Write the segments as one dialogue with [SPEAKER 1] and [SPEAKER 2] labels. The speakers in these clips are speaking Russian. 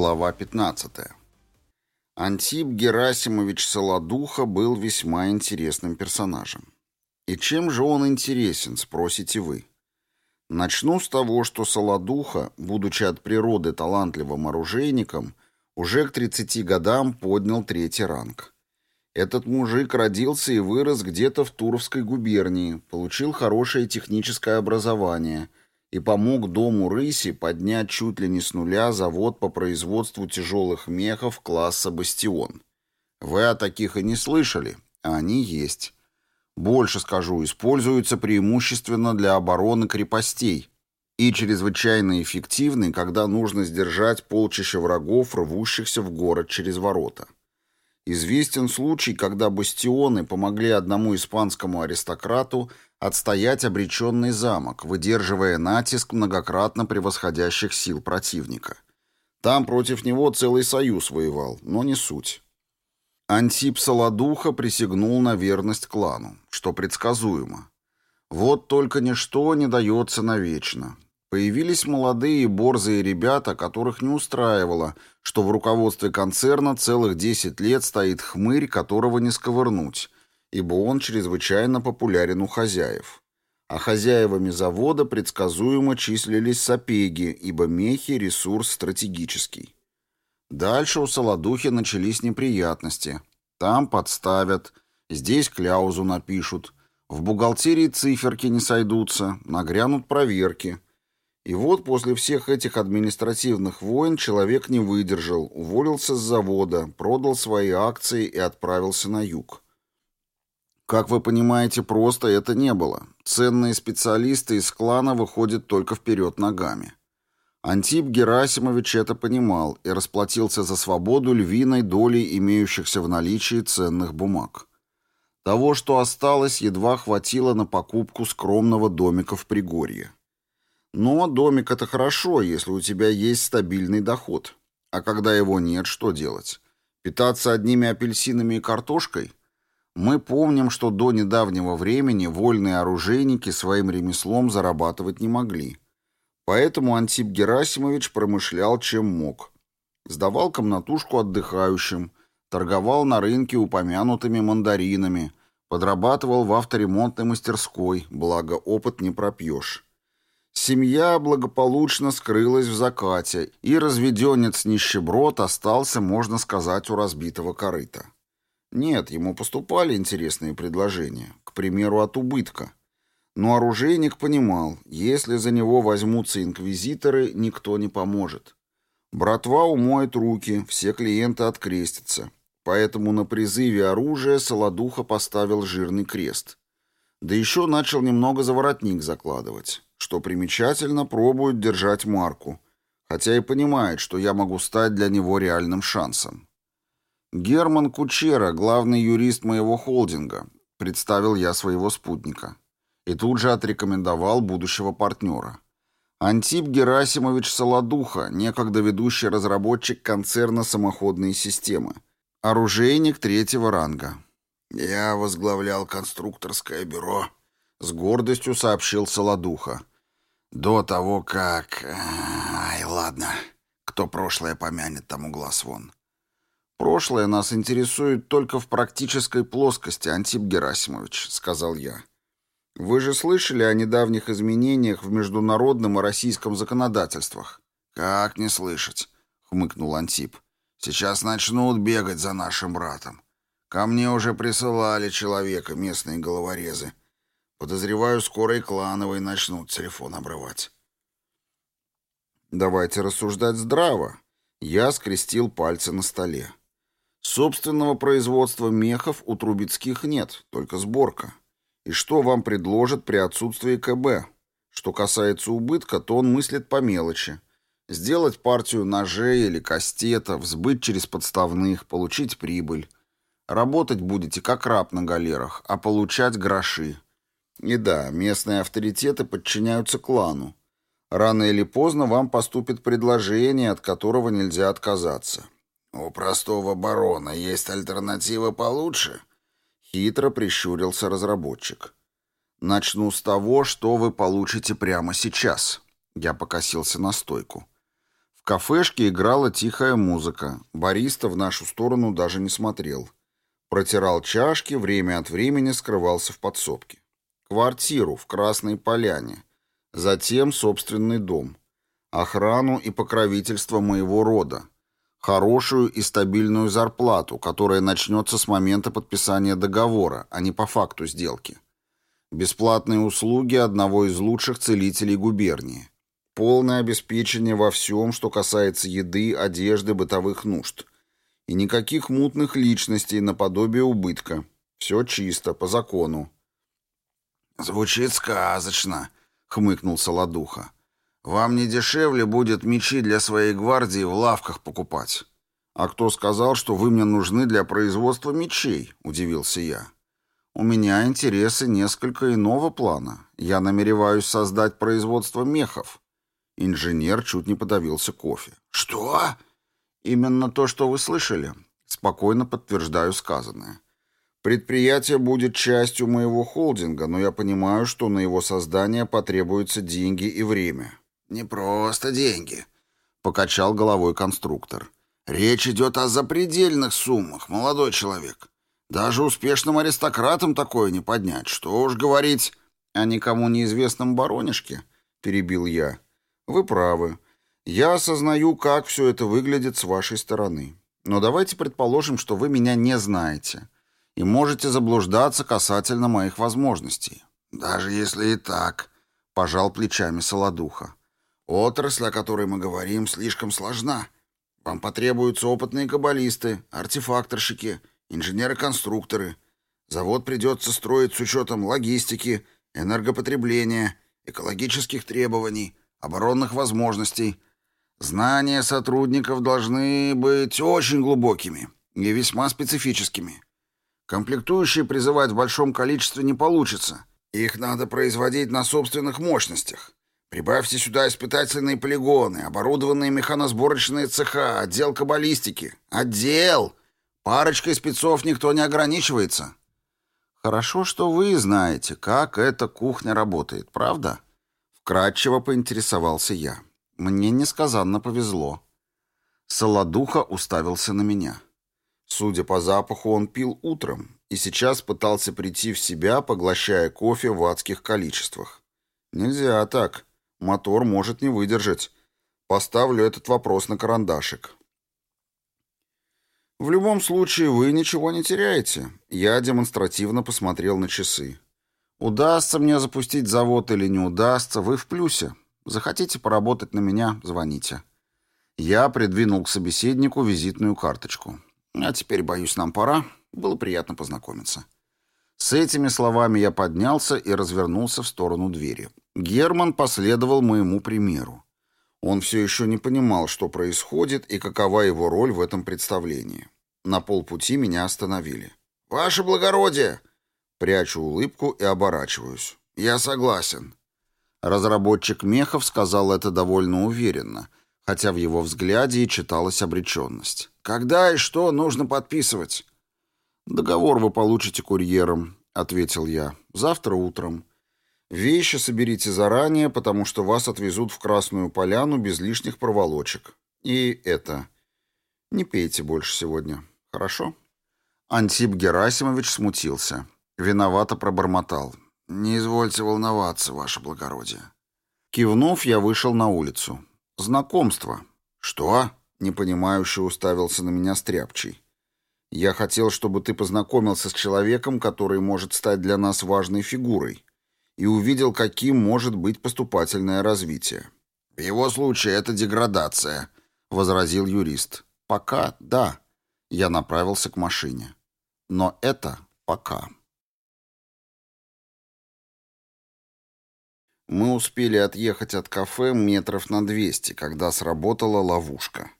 [SPEAKER 1] Глава 15. Антип Герасимович Солодуха был весьма интересным персонажем. И чем же он интересен, спросите вы? Начну с того, что Солодуха, будучи от природы талантливым оружейником, уже к 30 годам поднял третий ранг. Этот мужик родился и вырос где-то в Туровской губернии, получил хорошее техническое образование – и помог дому Рыси поднять чуть ли не с нуля завод по производству тяжелых мехов класса «Бастион». Вы о таких и не слышали, а они есть. Больше скажу, используются преимущественно для обороны крепостей и чрезвычайно эффективны, когда нужно сдержать полчища врагов, рвущихся в город через ворота. Известен случай, когда бастионы помогли одному испанскому аристократу отстоять обреченный замок, выдерживая натиск многократно превосходящих сил противника. Там против него целый союз воевал, но не суть. Антип Солодуха присягнул на верность клану, что предсказуемо. Вот только ничто не дается навечно. Появились молодые борзые ребята, которых не устраивало, что в руководстве концерна целых 10 лет стоит хмырь, которого не сковырнуть, ибо он чрезвычайно популярен у хозяев. А хозяевами завода предсказуемо числились сапеги, ибо мехи – ресурс стратегический. Дальше у Солодухи начались неприятности. Там подставят, здесь кляузу напишут, в бухгалтерии циферки не сойдутся, нагрянут проверки – и вот после всех этих административных войн человек не выдержал, уволился с завода, продал свои акции и отправился на юг. Как вы понимаете, просто это не было. Ценные специалисты из клана выходят только вперед ногами. Антип Герасимович это понимал и расплатился за свободу львиной долей имеющихся в наличии ценных бумаг. Того, что осталось, едва хватило на покупку скромного домика в Пригорье. Но домик — это хорошо, если у тебя есть стабильный доход. А когда его нет, что делать? Питаться одними апельсинами и картошкой? Мы помним, что до недавнего времени вольные оружейники своим ремеслом зарабатывать не могли. Поэтому Антип Герасимович промышлял чем мог. Сдавал комнатушку отдыхающим, торговал на рынке упомянутыми мандаринами, подрабатывал в авторемонтной мастерской, благо опыт не пропьешь. Семья благополучно скрылась в закате, и разведенец-нищеброд остался, можно сказать, у разбитого корыта. Нет, ему поступали интересные предложения, к примеру, от убытка. Но оружейник понимал, если за него возьмутся инквизиторы, никто не поможет. Братва умоет руки, все клиенты открестятся. Поэтому на призыве оружия Солодуха поставил жирный крест. Да еще начал немного за воротник закладывать. Что примечательно, пробует держать марку, хотя и понимает, что я могу стать для него реальным шансом. Герман Кучера, главный юрист моего холдинга, представил я своего спутника. И тут же отрекомендовал будущего партнера. Антип Герасимович Солодуха, некогда ведущий разработчик концерна «Самоходные системы». Оружейник третьего ранга. «Я возглавлял конструкторское бюро», — с гордостью сообщил Солодуха. До того, как... Ай, ладно. Кто прошлое помянет, тому глаз вон. Прошлое нас интересует только в практической плоскости, Антип Герасимович, сказал я. Вы же слышали о недавних изменениях в международном и российском законодательствах? Как не слышать? хмыкнул Антип. Сейчас начнут бегать за нашим братом. Ко мне уже присылали человека местные головорезы. Подозреваю, скоро и клановые начнут телефон обрывать. Давайте рассуждать здраво. Я скрестил пальцы на столе. Собственного производства мехов у Трубецких нет, только сборка. И что вам предложат при отсутствии КБ? Что касается убытка, то он мыслит по мелочи. Сделать партию ножей или кастетов, сбыть через подставных, получить прибыль. Работать будете как раб на галерах, а получать гроши. И да, местные авторитеты подчиняются клану. Рано или поздно вам поступит предложение, от которого нельзя отказаться. У простого барона есть альтернатива получше? Хитро прищурился разработчик. Начну с того, что вы получите прямо сейчас. Я покосился на стойку. В кафешке играла тихая музыка. Бариста в нашу сторону даже не смотрел. Протирал чашки, время от времени скрывался в подсобке. Квартиру в Красной Поляне. Затем собственный дом. Охрану и покровительство моего рода. Хорошую и стабильную зарплату, которая начнется с момента подписания договора, а не по факту сделки. Бесплатные услуги одного из лучших целителей губернии. Полное обеспечение во всем, что касается еды, одежды, бытовых нужд. И никаких мутных личностей наподобие убытка. Все чисто, по закону.
[SPEAKER 2] «Звучит сказочно», — хмыкнул Солодуха. «Вам не дешевле будет мечи для своей гвардии в лавках покупать».
[SPEAKER 1] «А кто сказал, что вы мне нужны для производства мечей?» — удивился я. «У меня интересы несколько иного плана. Я намереваюсь создать производство мехов». Инженер чуть не подавился кофе.
[SPEAKER 2] «Что?»
[SPEAKER 1] «Именно то, что вы слышали. Спокойно подтверждаю сказанное. Предприятие будет частью моего холдинга, но я понимаю, что на его создание потребуются деньги и время.
[SPEAKER 2] «Не просто деньги», — покачал головой конструктор. «Речь идет о запредельных суммах, молодой человек. Даже успешным аристократам такое не поднять. Что уж говорить
[SPEAKER 1] о никому неизвестном баронишке», — перебил я. «Вы правы. Я осознаю, как все это выглядит с вашей стороны. Но давайте предположим, что вы меня не знаете» и можете заблуждаться касательно моих возможностей.
[SPEAKER 2] Даже если и так, пожал плечами Солодуха. Отрасль, о которой мы говорим, слишком сложна. Вам потребуются опытные каббалисты, артефакторщики, инженеры-конструкторы. Завод придется строить с учетом логистики, энергопотребления, экологических требований, оборонных возможностей. Знания сотрудников должны быть очень глубокими и весьма специфическими. Комплектующие призывать в большом количестве не получится. Их надо производить на собственных мощностях. Прибавьте сюда испытательные полигоны, оборудованные механосборочные цеха, отдел каббалистики. Отдел! Парочкой спецов никто не ограничивается.
[SPEAKER 1] Хорошо, что вы знаете, как эта кухня работает, правда? Вкратчиво поинтересовался я. Мне несказанно повезло. Солодуха уставился на меня. Судя по запаху, он пил утром и сейчас пытался прийти в себя, поглощая кофе в адских количествах. Нельзя так. Мотор может не выдержать. Поставлю этот вопрос на карандашик. В любом случае, вы ничего не теряете. Я демонстративно посмотрел на часы. Удастся мне запустить завод или не удастся, вы в плюсе. Захотите поработать на меня, звоните. Я придвинул к собеседнику визитную карточку. А теперь, боюсь, нам пора. Было приятно познакомиться. С этими словами я поднялся и развернулся в сторону двери. Герман последовал моему примеру. Он все еще не понимал, что происходит и какова его роль в этом представлении. На полпути меня остановили.
[SPEAKER 2] «Ваше благородие!»
[SPEAKER 1] Прячу улыбку и оборачиваюсь.
[SPEAKER 2] «Я согласен».
[SPEAKER 1] Разработчик мехов сказал это довольно уверенно, хотя в его взгляде и читалась обреченность.
[SPEAKER 2] «Когда и что нужно подписывать?»
[SPEAKER 1] «Договор вы получите курьером», — ответил я. «Завтра утром. Вещи соберите заранее, потому что вас отвезут в Красную Поляну без лишних проволочек. И это... Не пейте больше сегодня, хорошо?» Антип Герасимович смутился. Виновато пробормотал.
[SPEAKER 2] «Не извольте волноваться, ваше благородие».
[SPEAKER 1] Кивнув, я вышел на улицу. «Знакомство».
[SPEAKER 2] «Что?»
[SPEAKER 1] — непонимающе уставился на меня Стряпчий. Я хотел, чтобы ты познакомился с человеком, который может стать для нас важной фигурой, и увидел, каким может быть поступательное развитие.
[SPEAKER 2] В его случае это деградация, возразил юрист.
[SPEAKER 1] Пока да. Я направился к машине. Но это пока. Мы успели отъехать от кафе метров на 200, когда сработала ловушка.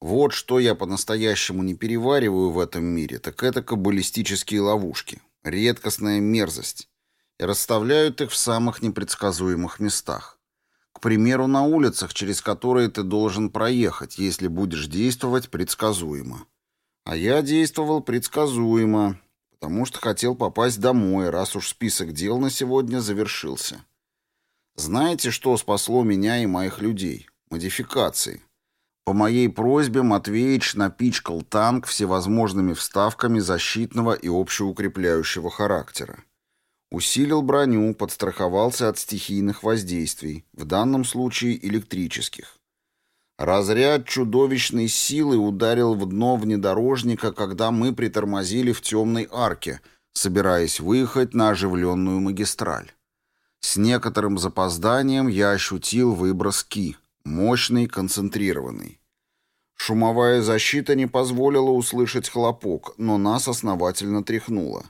[SPEAKER 1] Вот что я по-настоящему не перевариваю в этом мире, так это каббалистические ловушки. Редкостная мерзость. И расставляют их в самых непредсказуемых местах. К примеру, на улицах, через которые ты должен проехать, если будешь действовать предсказуемо. А я действовал предсказуемо, потому что хотел попасть домой, раз уж список дел на сегодня завершился. Знаете, что спасло меня и моих людей? Модификации. По моей просьбе Матвеич напичкал танк всевозможными вставками защитного и общеукрепляющего характера. Усилил броню, подстраховался от стихийных воздействий, в данном случае электрических. Разряд чудовищной силы ударил в дно внедорожника, когда мы притормозили в темной арке, собираясь выехать на оживленную магистраль. С некоторым запозданием я ощутил выброс ки, мощный, концентрированный. Шумовая защита не позволила услышать хлопок, но нас основательно тряхнуло.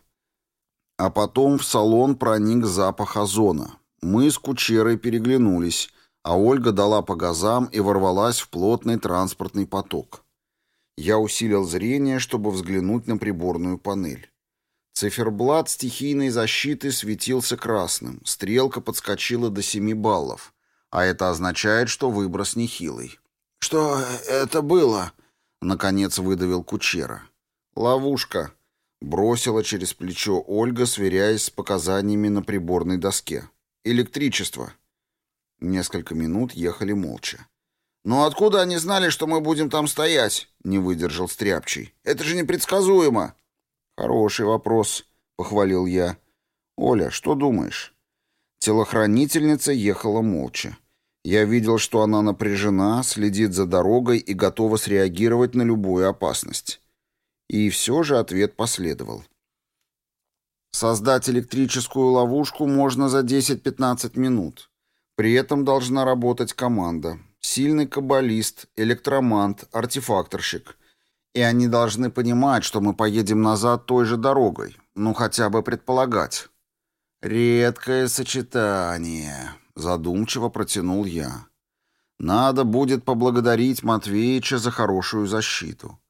[SPEAKER 1] А потом в салон проник запах озона. Мы с кучерой переглянулись, а Ольга дала по газам и ворвалась в плотный транспортный поток. Я усилил зрение, чтобы взглянуть на приборную панель. Циферблат стихийной защиты светился красным, стрелка подскочила до 7 баллов, а это означает, что выброс нехилый.
[SPEAKER 2] «Что это было?» — наконец выдавил Кучера.
[SPEAKER 1] «Ловушка», — бросила через плечо Ольга, сверяясь с показаниями на приборной доске. «Электричество». Несколько минут ехали молча.
[SPEAKER 2] «Но откуда они знали, что мы будем там стоять?» — не выдержал Стряпчий. «Это же непредсказуемо!»
[SPEAKER 1] «Хороший вопрос», — похвалил я. «Оля, что думаешь?» Телохранительница ехала молча. Я видел, что она напряжена, следит за дорогой и готова среагировать на любую опасность. И все же ответ последовал. Создать электрическую ловушку можно за 10-15 минут. При этом должна работать команда. Сильный каббалист, электромант, артефакторщик. И они должны понимать, что мы поедем назад той же дорогой. Ну, хотя бы предполагать. «Редкое сочетание», — задумчиво протянул я. «Надо будет поблагодарить Матвеича за хорошую защиту.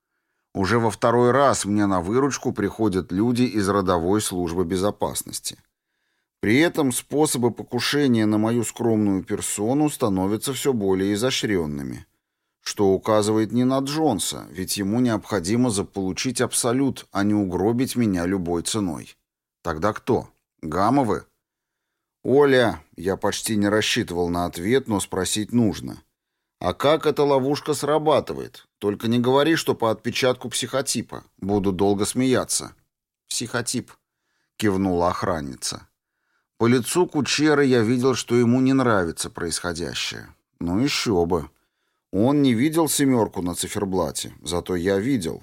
[SPEAKER 1] Уже во второй раз мне на выручку приходят люди из родовой службы безопасности». При этом способы покушения на мою скромную персону становятся все более изощренными, что указывает не на Джонса, ведь ему необходимо заполучить абсолют, а не угробить меня любой ценой. Тогда кто? Гамовы? Оля, я почти не рассчитывал на ответ, но спросить нужно. А как эта ловушка срабатывает? Только не говори, что по отпечатку психотипа. Буду долго смеяться. Психотип, кивнула охранница. По лицу Кучера я видел, что ему не нравится происходящее. Ну еще бы. Он не видел семерку на циферблате, зато я видел.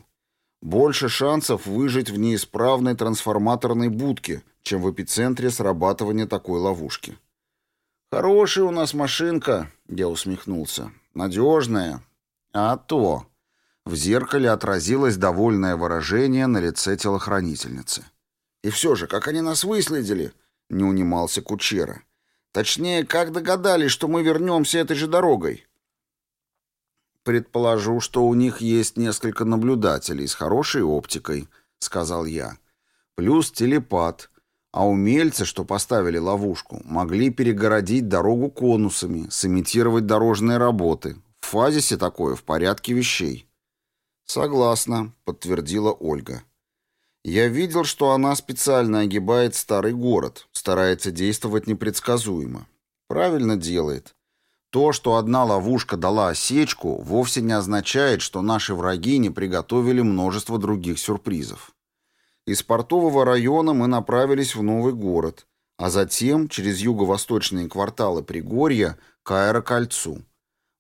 [SPEAKER 1] Больше шансов выжить в неисправной трансформаторной будке, чем в эпицентре срабатывания такой ловушки. «Хорошая у нас машинка», — я усмехнулся. «Надежная». «А то». В зеркале отразилось довольное выражение на лице телохранительницы. «И все же, как они нас выследили?» — не унимался Кучера. «Точнее, как догадались, что мы вернемся этой же дорогой?» «Предположу, что у них есть несколько наблюдателей с хорошей оптикой», — сказал я. «Плюс телепат. А умельцы, что поставили ловушку, могли перегородить дорогу конусами, сымитировать дорожные работы. В фазисе такое в порядке вещей». «Согласна», — подтвердила Ольга. Я видел, что она специально огибает старый город, старается действовать непредсказуемо. Правильно делает. То, что одна ловушка дала осечку, вовсе не означает, что наши враги не приготовили множество других сюрпризов. Из портового района мы направились в новый город, а затем через юго-восточные кварталы Пригорья к аэрокольцу.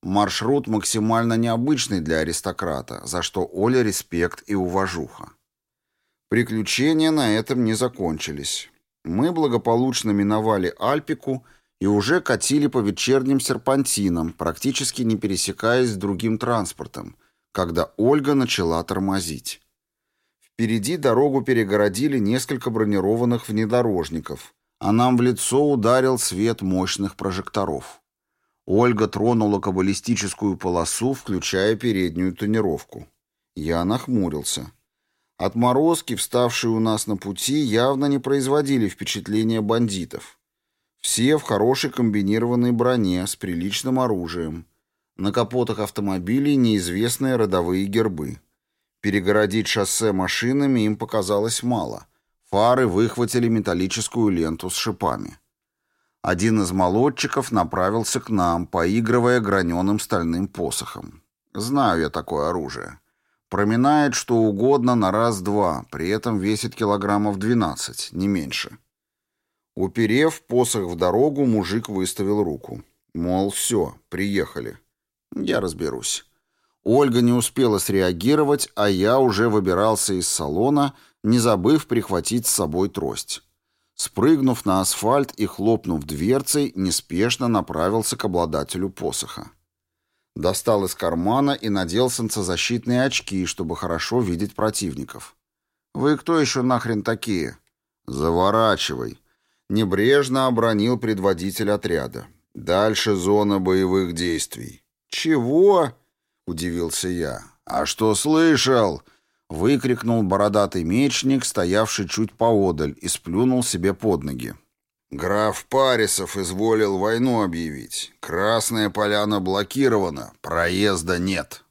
[SPEAKER 1] Маршрут максимально необычный для аристократа, за что Оля респект и уважуха. Приключения на этом не закончились. Мы благополучно миновали Альпику и уже катили по вечерним серпантинам, практически не пересекаясь с другим транспортом, когда Ольга начала тормозить. Впереди дорогу перегородили несколько бронированных внедорожников, а нам в лицо ударил свет мощных прожекторов. Ольга тронула каббалистическую полосу, включая переднюю тонировку. Я нахмурился. Отморозки, вставшие у нас на пути, явно не производили впечатления бандитов. Все в хорошей комбинированной броне, с приличным оружием. На капотах автомобилей неизвестные родовые гербы. Перегородить шоссе машинами им показалось мало. Фары выхватили металлическую ленту с шипами. Один из молодчиков направился к нам, поигрывая граненым стальным посохом. Знаю я такое оружие. Проминает что угодно на раз-два, при этом весит килограммов 12, не меньше. Уперев посох в дорогу, мужик выставил руку. Мол, все, приехали. Я разберусь. Ольга не успела среагировать, а я уже выбирался из салона, не забыв прихватить с собой трость. Спрыгнув на асфальт и хлопнув дверцей, неспешно направился к обладателю посоха. Достал из кармана и надел солнцезащитные очки, чтобы хорошо видеть противников. «Вы кто еще нахрен такие?» «Заворачивай!» Небрежно обронил предводитель отряда. «Дальше зона боевых действий». «Чего?» — удивился я. «А что слышал?» — выкрикнул бородатый мечник, стоявший чуть поодаль, и сплюнул себе под ноги. Граф Парисов изволил войну объявить. Красная поляна блокирована, проезда нет.